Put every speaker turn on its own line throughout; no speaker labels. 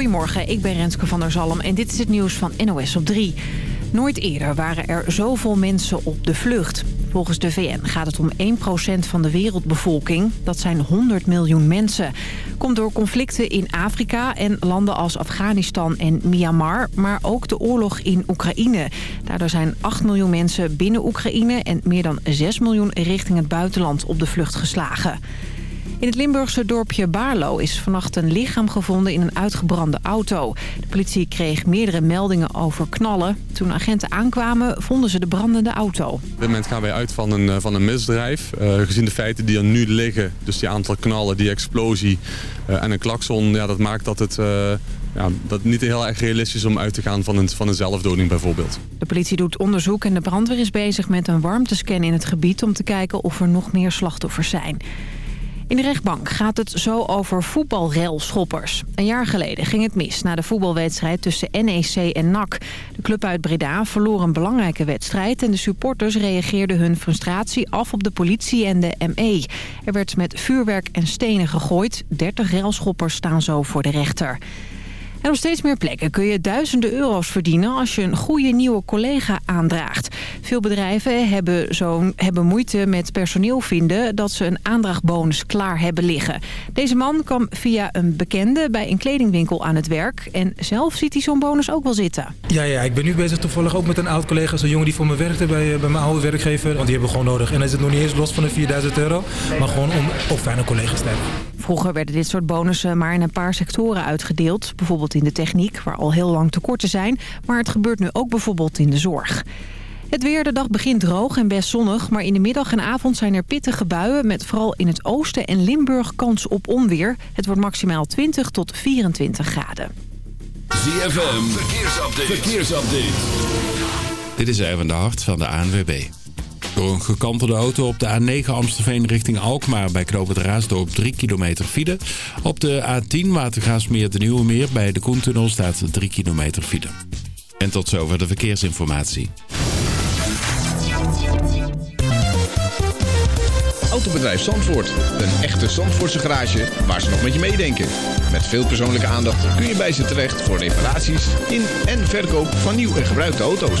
Goedemorgen, ik ben Renske van der Zalm en dit is het nieuws van NOS op 3. Nooit eerder waren er zoveel mensen op de vlucht. Volgens de VN gaat het om 1% van de wereldbevolking. Dat zijn 100 miljoen mensen. Komt door conflicten in Afrika en landen als Afghanistan en Myanmar... maar ook de oorlog in Oekraïne. Daardoor zijn 8 miljoen mensen binnen Oekraïne... en meer dan 6 miljoen richting het buitenland op de vlucht geslagen. In het Limburgse dorpje Baarlo is vannacht een lichaam gevonden in een uitgebrande auto. De politie kreeg meerdere meldingen over knallen. Toen agenten aankwamen vonden ze de brandende auto. Op
dit moment gaan wij uit van een, eh, van een misdrijf. Uh, gezien de feiten die er nu liggen, dus die aantal knallen, die explosie uh, en een klakson... Ja, dat maakt dat het... Uh, ja, dat niet heel erg realistisch is om uit te gaan van een, van een zelfdoding bijvoorbeeld.
De politie doet onderzoek en de brandweer is bezig met een warmtescan in het gebied... om te kijken of er nog meer slachtoffers zijn. In de rechtbank gaat het zo over voetbalrelschoppers. Een jaar geleden ging het mis na de voetbalwedstrijd tussen NEC en NAC. De club uit Breda verloor een belangrijke wedstrijd... en de supporters reageerden hun frustratie af op de politie en de ME. Er werd met vuurwerk en stenen gegooid. 30 relschoppers staan zo voor de rechter. En op steeds meer plekken kun je duizenden euro's verdienen als je een goede nieuwe collega aandraagt. Veel bedrijven hebben, zo'n hebben moeite met personeel vinden dat ze een aandrachtbonus klaar hebben liggen. Deze man kwam via een bekende bij een kledingwinkel aan het werk en zelf ziet hij zo'n bonus ook wel zitten.
Ja, ja, ik ben nu bezig toevallig ook met een oud collega, zo'n jongen die voor me werkte bij, eh, bij mijn oude werkgever. Want die hebben we gewoon nodig. En is het nog niet eens los van de 4000 euro, maar gewoon om ook fijne collega's te hebben.
Vroeger werden dit soort bonussen maar in een paar sectoren uitgedeeld. Bijvoorbeeld in de techniek, waar al heel lang tekorten zijn. Maar het gebeurt nu ook bijvoorbeeld in de zorg. Het weer, de dag begint droog en best zonnig, maar in de middag en avond zijn er pittige buien... met vooral in het oosten en Limburg kans op onweer. Het wordt maximaal 20 tot 24 graden.
ZFM, verkeersupdate. verkeersupdate.
Dit is even de hart van de ANWB. Door een gekantelde auto op de A9 Amstelveen richting Alkmaar bij Knoop het Raasdorp 3 kilometer file. Op de A10 Watergaasmeer de Nieuwe Meer bij de Koentunnel staat 3 kilometer file. En tot zover de verkeersinformatie.
Autobedrijf Zandvoort. Een echte Zandvoortse garage waar ze nog met je meedenken. Met veel persoonlijke aandacht kun je bij ze terecht voor reparaties in en verkoop van nieuw en gebruikte auto's.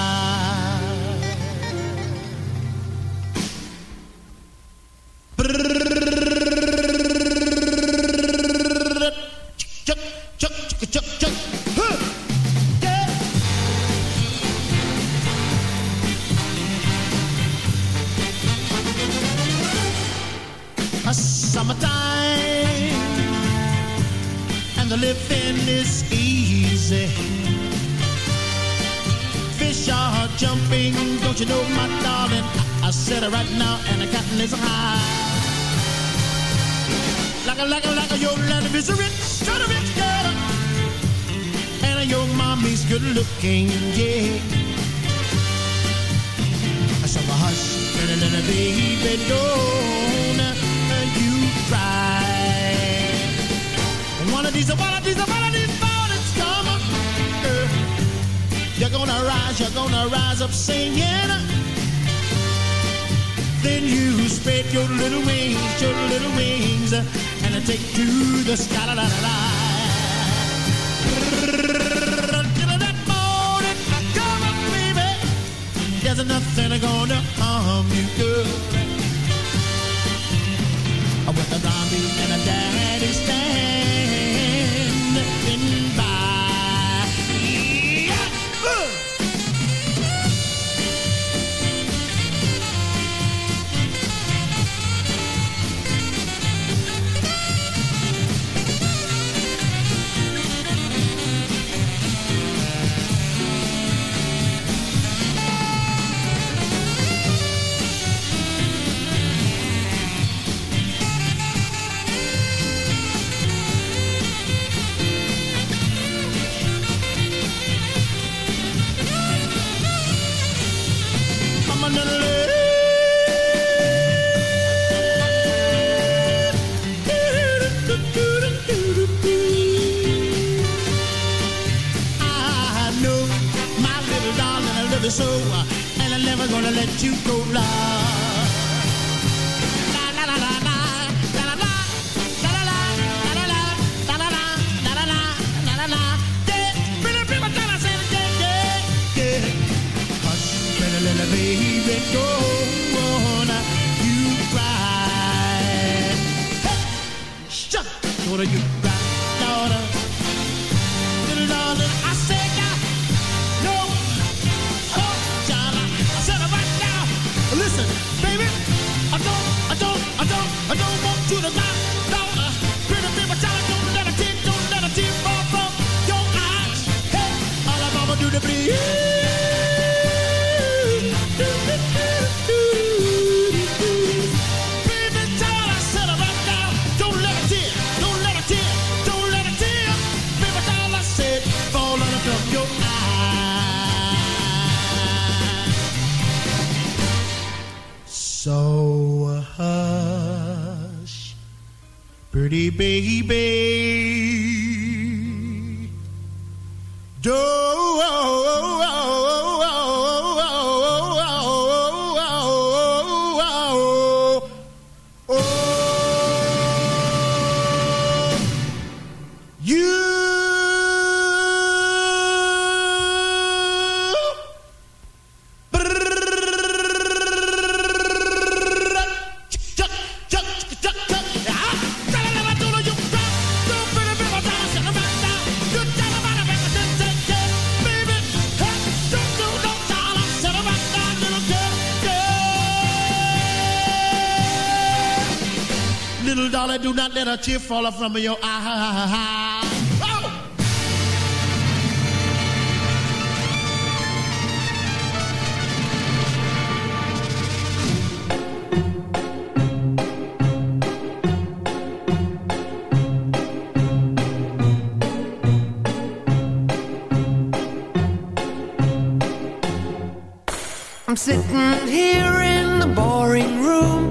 Living is easy Fish are jumping. Don't you know, my darling? I, said it right now, and the cotton is high. Like a, like a, like a, your land is a rich, kind of rich girl. And your mommy's good looking, yeah. So hush, little, little baby, don't One of these, one of these, one of these. You're gonna rise, you're gonna rise up singing. Then you spread your little wings, your little wings, and take to the sky. La, la, la. Till that morning, come on, baby. There's nothing gonna harm you, girl. With a zombie and a daddy Little do not let a tear fall from your eye. Oh!
I'm sitting here in the boring room.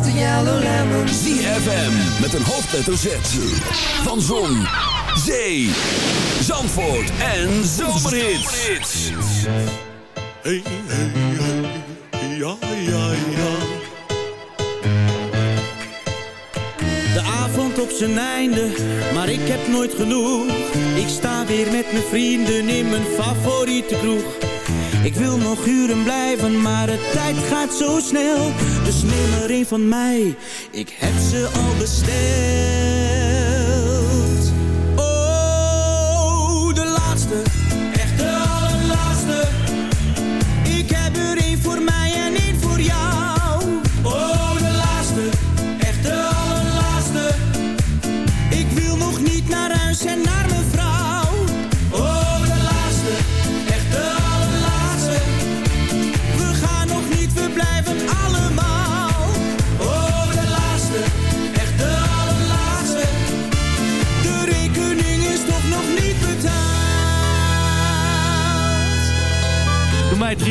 yellow lemons.
ZFM met een hoofdletter Z. Van Zon, Zee, Zandvoort en Zomerhits.
Hey, hey, hey, ja, ja, ja.
De avond op zijn einde, maar ik heb nooit genoeg. Ik sta weer met mijn vrienden in mijn favoriete kroeg. Ik wil nog uren blijven, maar de tijd gaat zo snel. Dus neem er van mij, ik heb ze al besteld.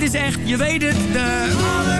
Dit is echt, je weet het, de...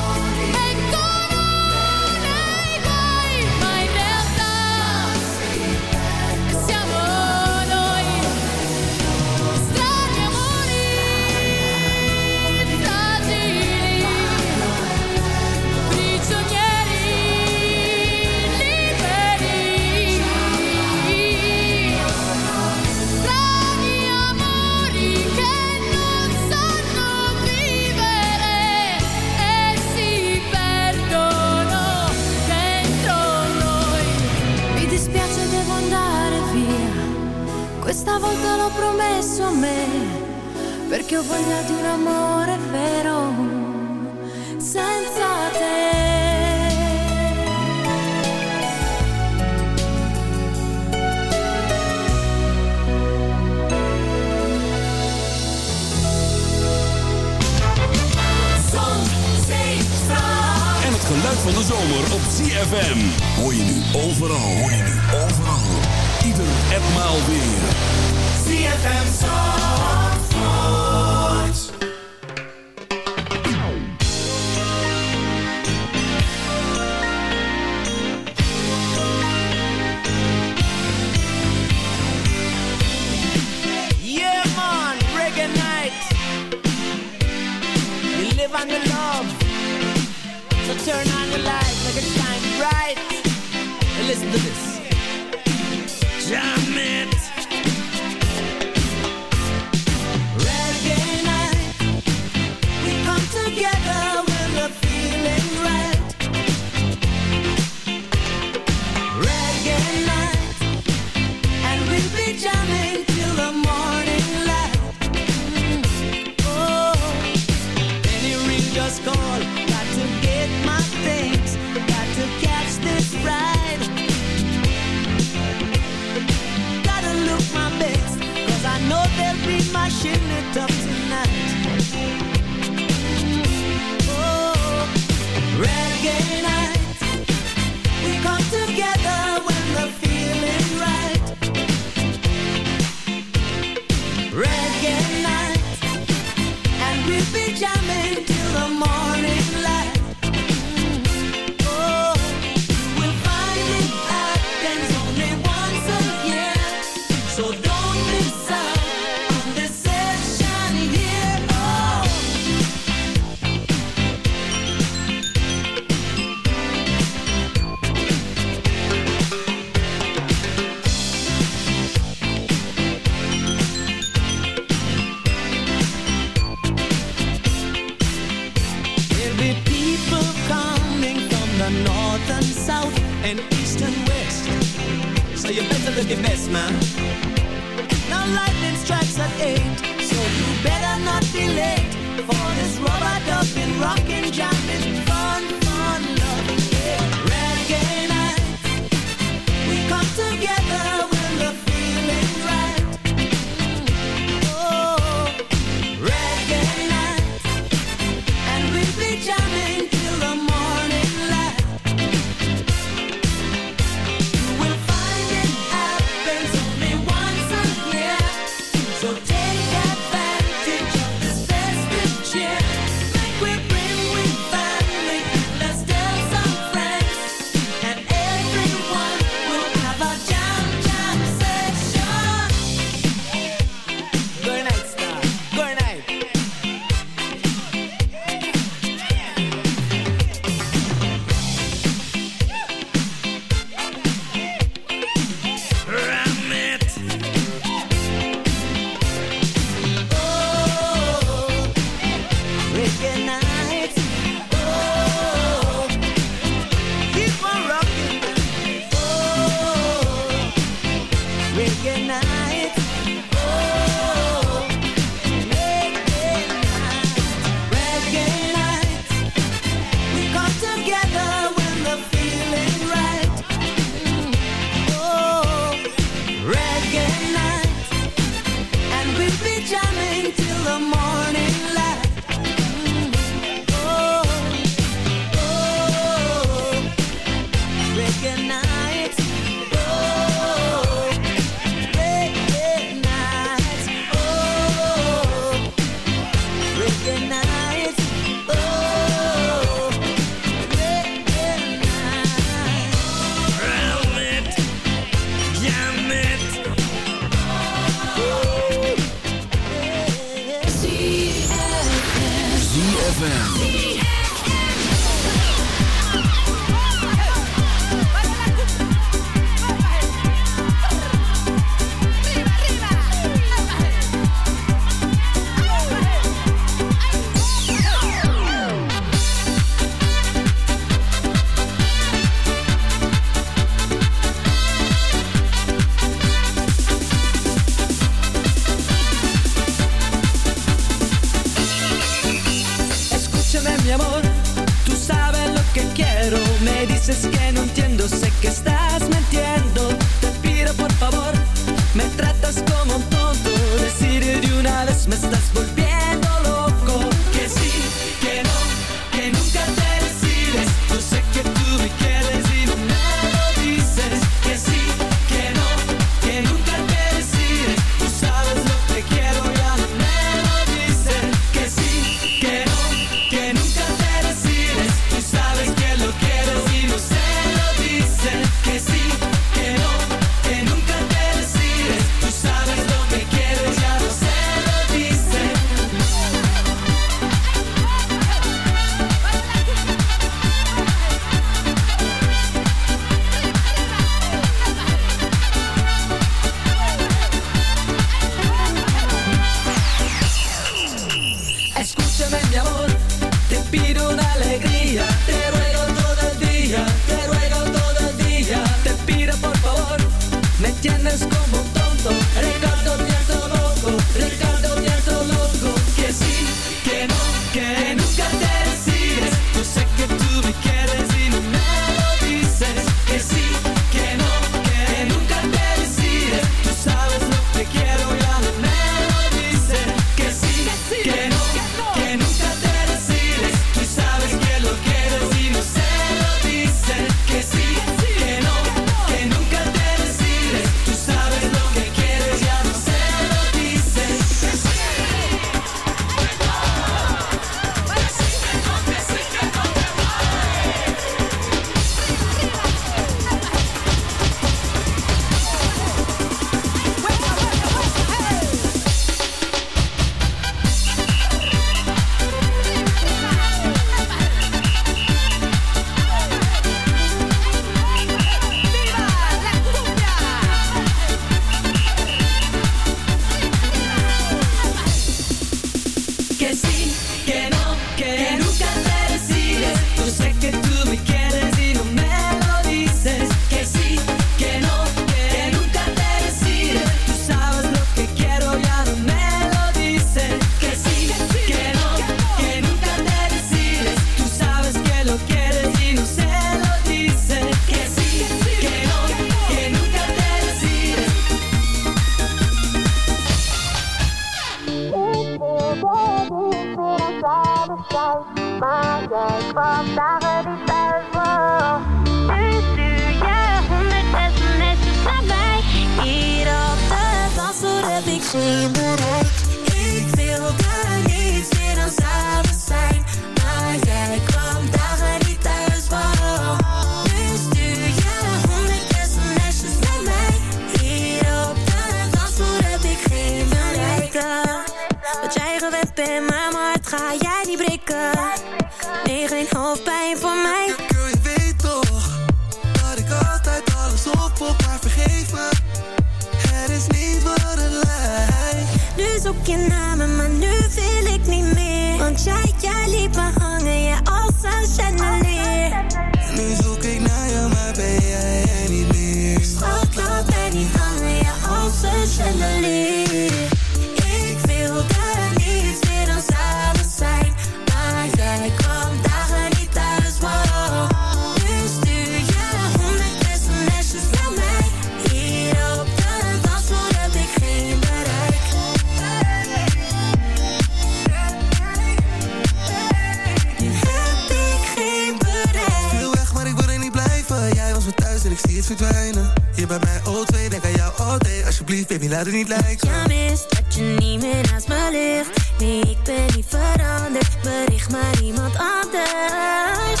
dat het niet lijken.
Ja mist dat je niet meer naast me ligt. Nee, ik ben niet veranderd. Bericht maar iemand anders.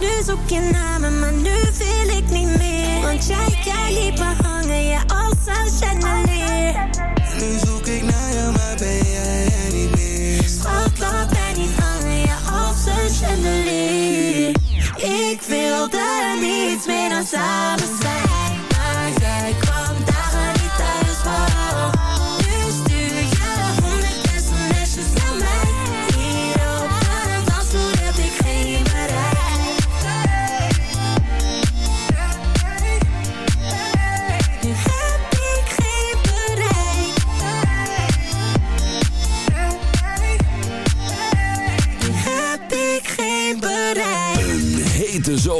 Nu zoek je namen, maar nu wil ik niet meer.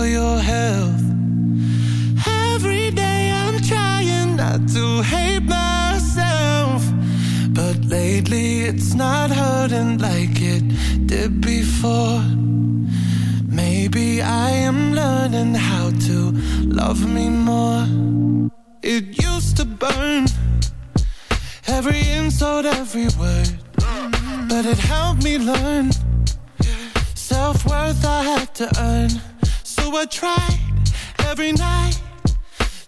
For
your health. Every day I'm trying not to hate myself. But lately it's not hurting like it did before. Maybe I am learning how to love me more. It used to burn every insult, every word. But it helped me learn self worth I had to earn. I tried every night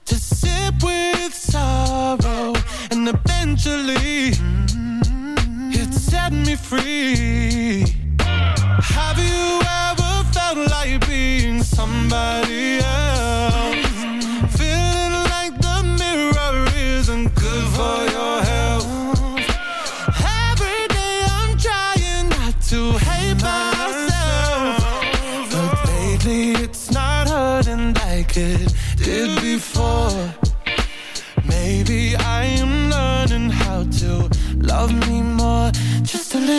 to sip with sorrow, and eventually it set me free. Have you ever felt like being somebody else?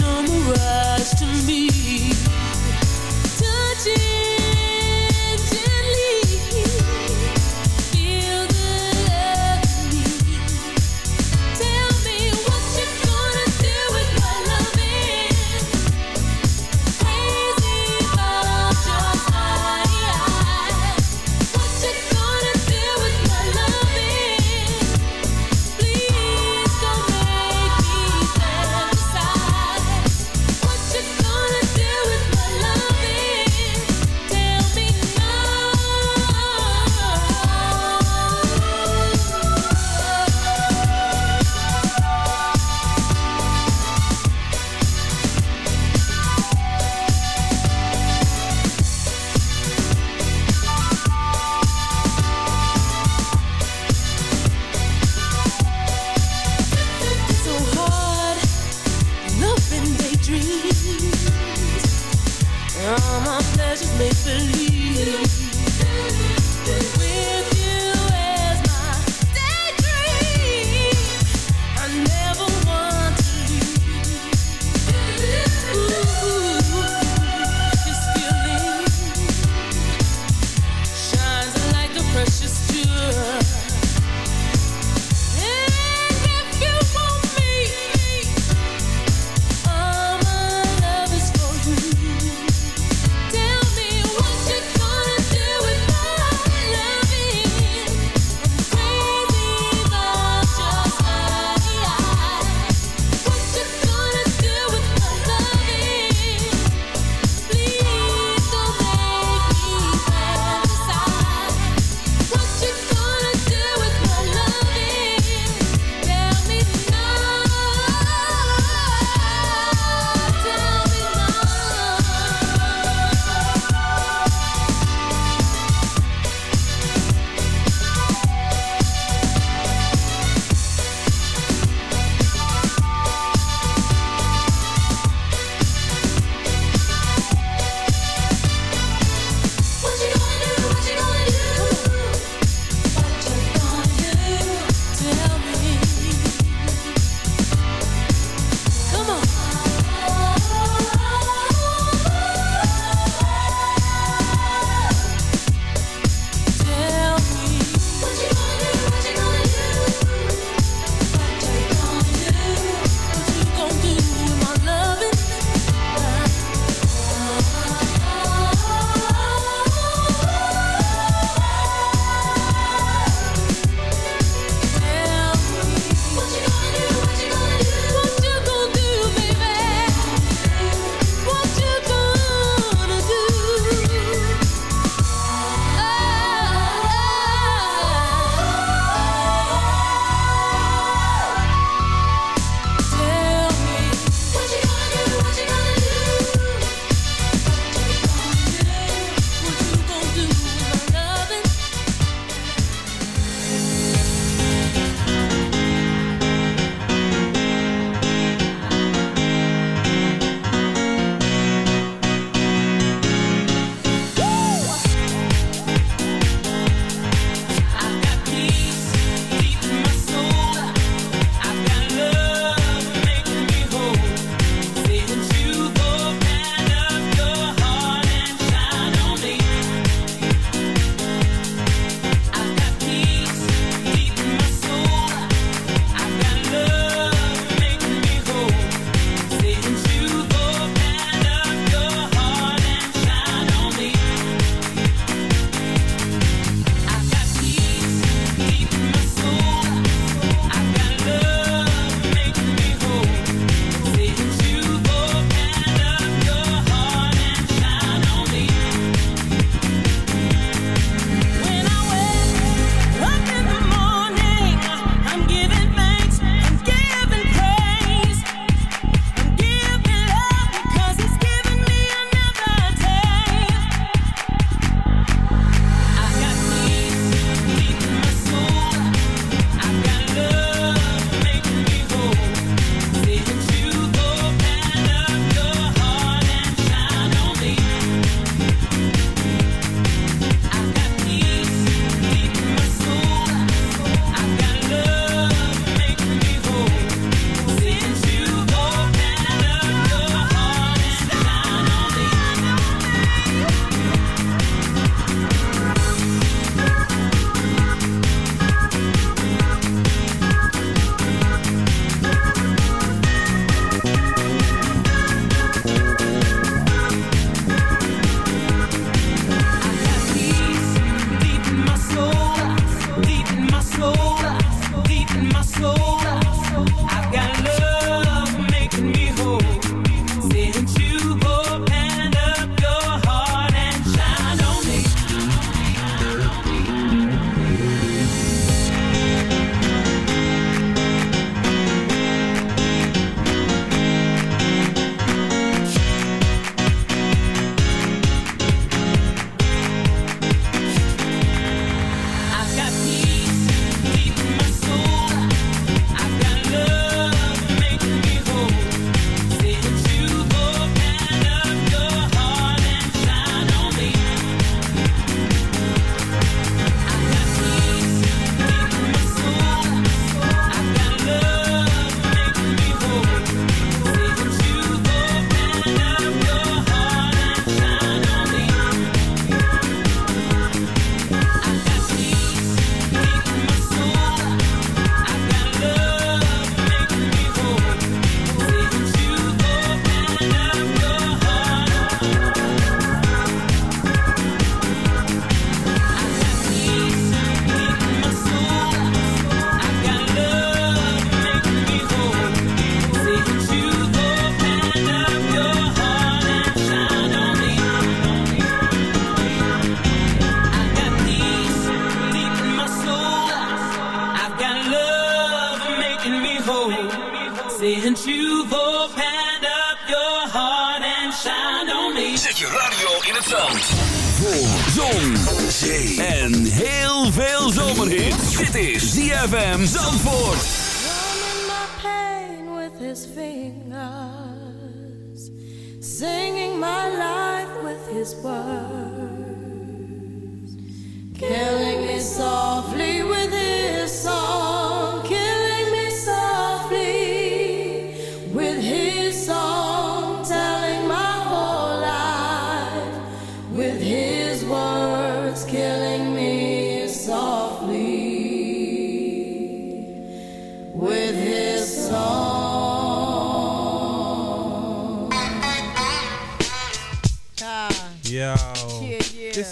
No mirage to me. Touching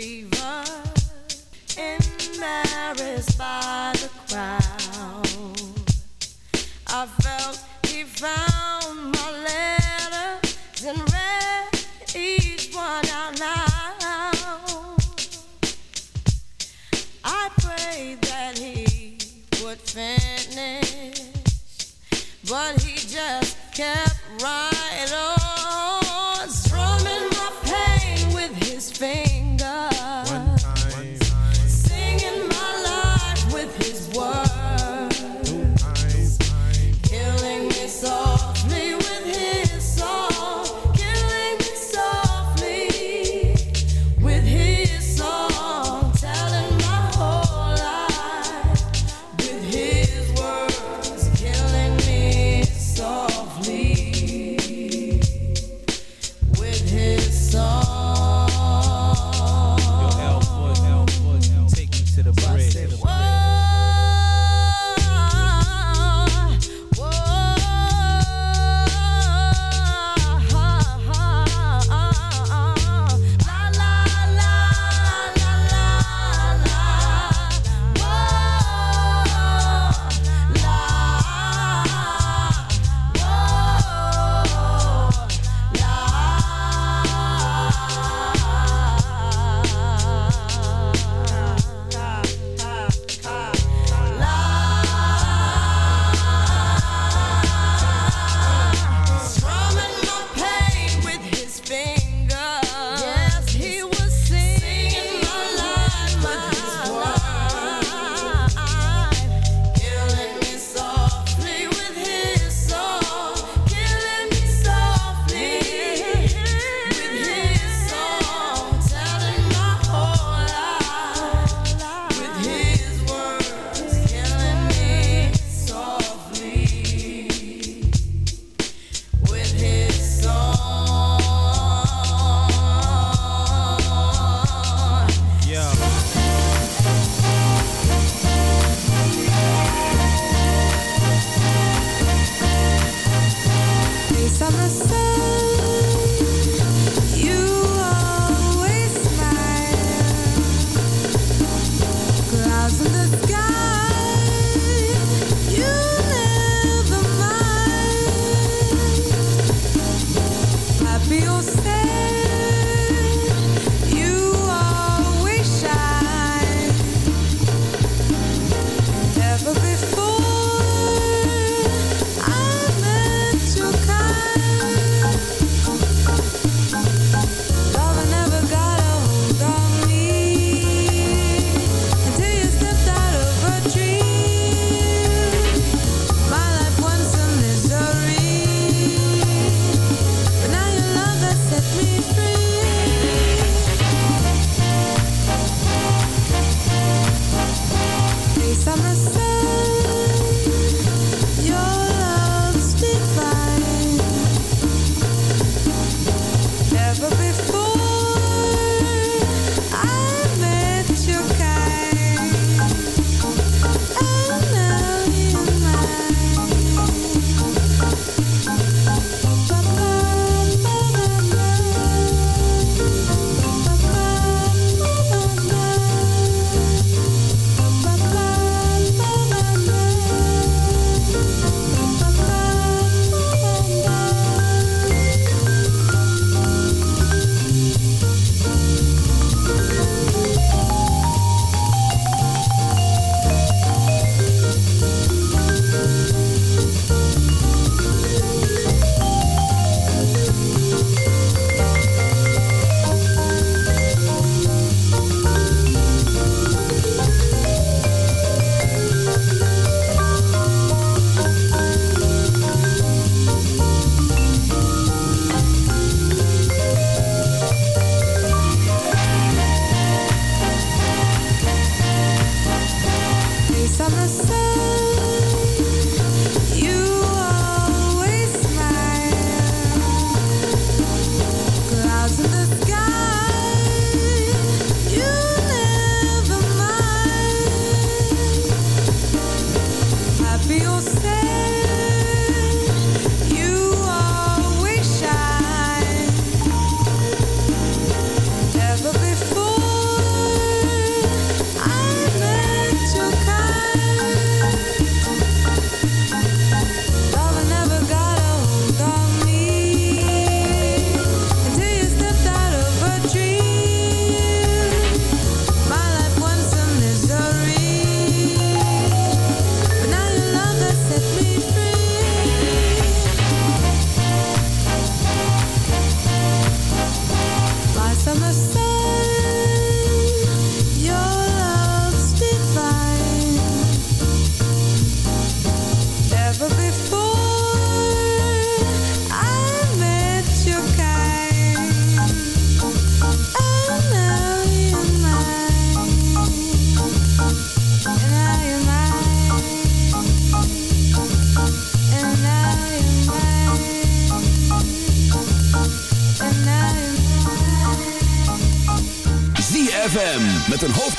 she embarrassed by the crowd.